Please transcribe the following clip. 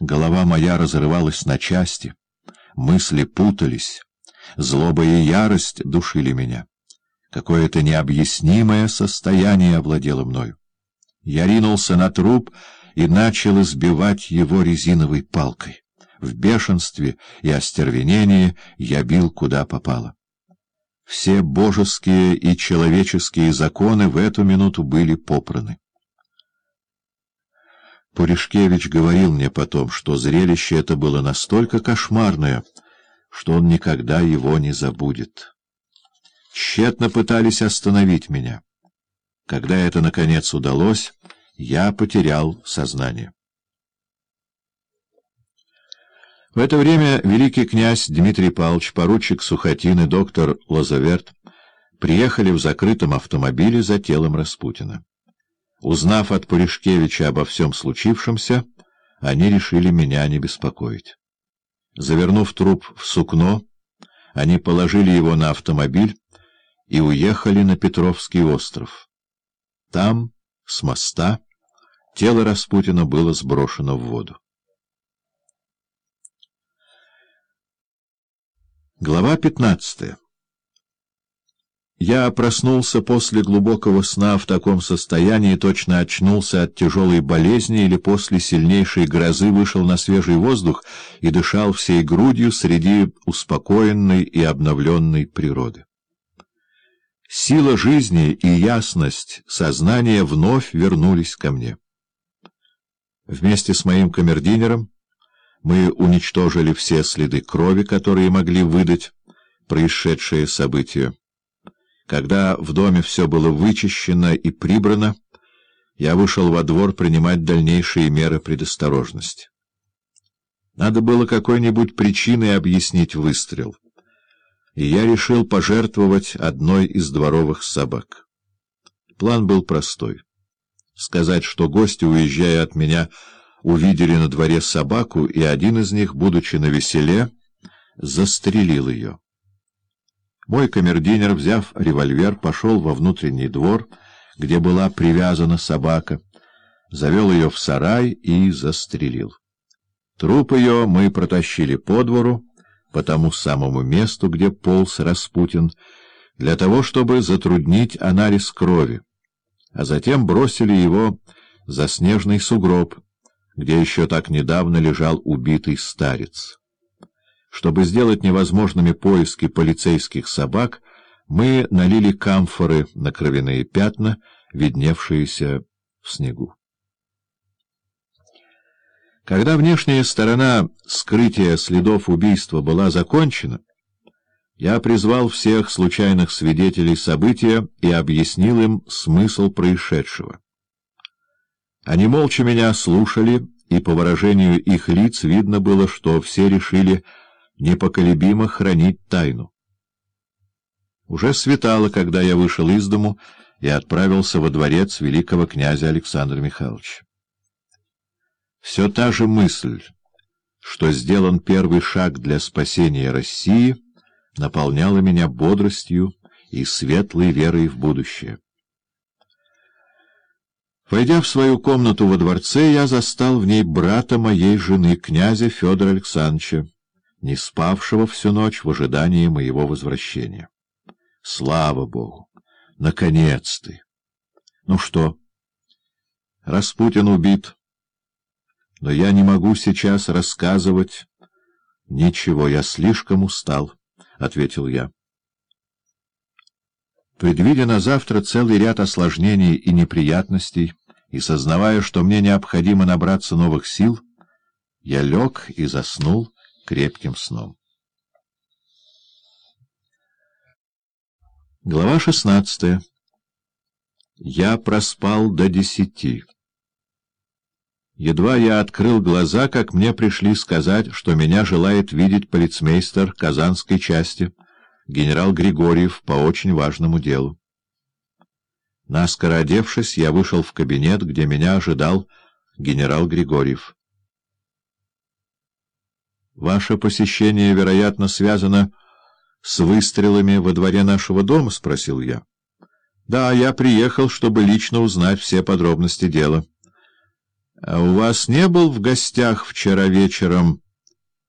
Голова моя разрывалась на части, мысли путались, злоба и ярость душили меня. Какое-то необъяснимое состояние овладело мною. Я ринулся на труп и начал избивать его резиновой палкой. В бешенстве и остервенении я бил куда попало. Все божеские и человеческие законы в эту минуту были попраны. Пуришкевич говорил мне потом, что зрелище это было настолько кошмарное, что он никогда его не забудет. Тщетно пытались остановить меня. Когда это, наконец, удалось, я потерял сознание. В это время великий князь Дмитрий Павлович, поручик Сухотин и доктор Лазаверт приехали в закрытом автомобиле за телом Распутина. Узнав от Пуришкевича обо всем случившемся, они решили меня не беспокоить. Завернув труп в сукно, они положили его на автомобиль и уехали на Петровский остров. Там, с моста, тело Распутина было сброшено в воду. Глава пятнадцатая Я проснулся после глубокого сна в таком состоянии, точно очнулся от тяжелой болезни или после сильнейшей грозы вышел на свежий воздух и дышал всей грудью среди успокоенной и обновленной природы. Сила жизни и ясность сознания вновь вернулись ко мне. Вместе с моим камердинером мы уничтожили все следы крови, которые могли выдать происшедшее событие. Когда в доме все было вычищено и прибрано, я вышел во двор принимать дальнейшие меры предосторожности. Надо было какой-нибудь причиной объяснить выстрел — и я решил пожертвовать одной из дворовых собак. План был простой. Сказать, что гости, уезжая от меня, увидели на дворе собаку, и один из них, будучи на веселе, застрелил ее. Мой камердинер, взяв револьвер, пошел во внутренний двор, где была привязана собака, завел ее в сарай и застрелил. Труп ее мы протащили по двору, по тому самому месту, где полз Распутин, для того, чтобы затруднить анализ крови, а затем бросили его за снежный сугроб, где еще так недавно лежал убитый старец. Чтобы сделать невозможными поиски полицейских собак, мы налили камфоры на кровяные пятна, видневшиеся в снегу. Когда внешняя сторона скрытия следов убийства была закончена, я призвал всех случайных свидетелей события и объяснил им смысл происшедшего. Они молча меня слушали, и по выражению их лиц видно было, что все решили непоколебимо хранить тайну. Уже светало, когда я вышел из дому и отправился во дворец великого князя Александра Михайловича. Все та же мысль, что сделан первый шаг для спасения России, наполняла меня бодростью и светлой верой в будущее. Войдя в свою комнату во дворце, я застал в ней брата моей жены, князя Федора Александровича, не спавшего всю ночь в ожидании моего возвращения. Слава Богу! Наконец ты! Ну что? Распутин убит но я не могу сейчас рассказывать ничего, я слишком устал, — ответил я. Предвидя на завтра целый ряд осложнений и неприятностей, и сознавая, что мне необходимо набраться новых сил, я лег и заснул крепким сном. Глава шестнадцатая. Я проспал до десяти. Едва я открыл глаза, как мне пришли сказать, что меня желает видеть полицмейстер Казанской части, генерал Григорьев, по очень важному делу. Наскоро одевшись, я вышел в кабинет, где меня ожидал генерал Григорьев. «Ваше посещение, вероятно, связано с выстрелами во дворе нашего дома?» — спросил я. «Да, я приехал, чтобы лично узнать все подробности дела». А у вас не был в гостях вчера вечером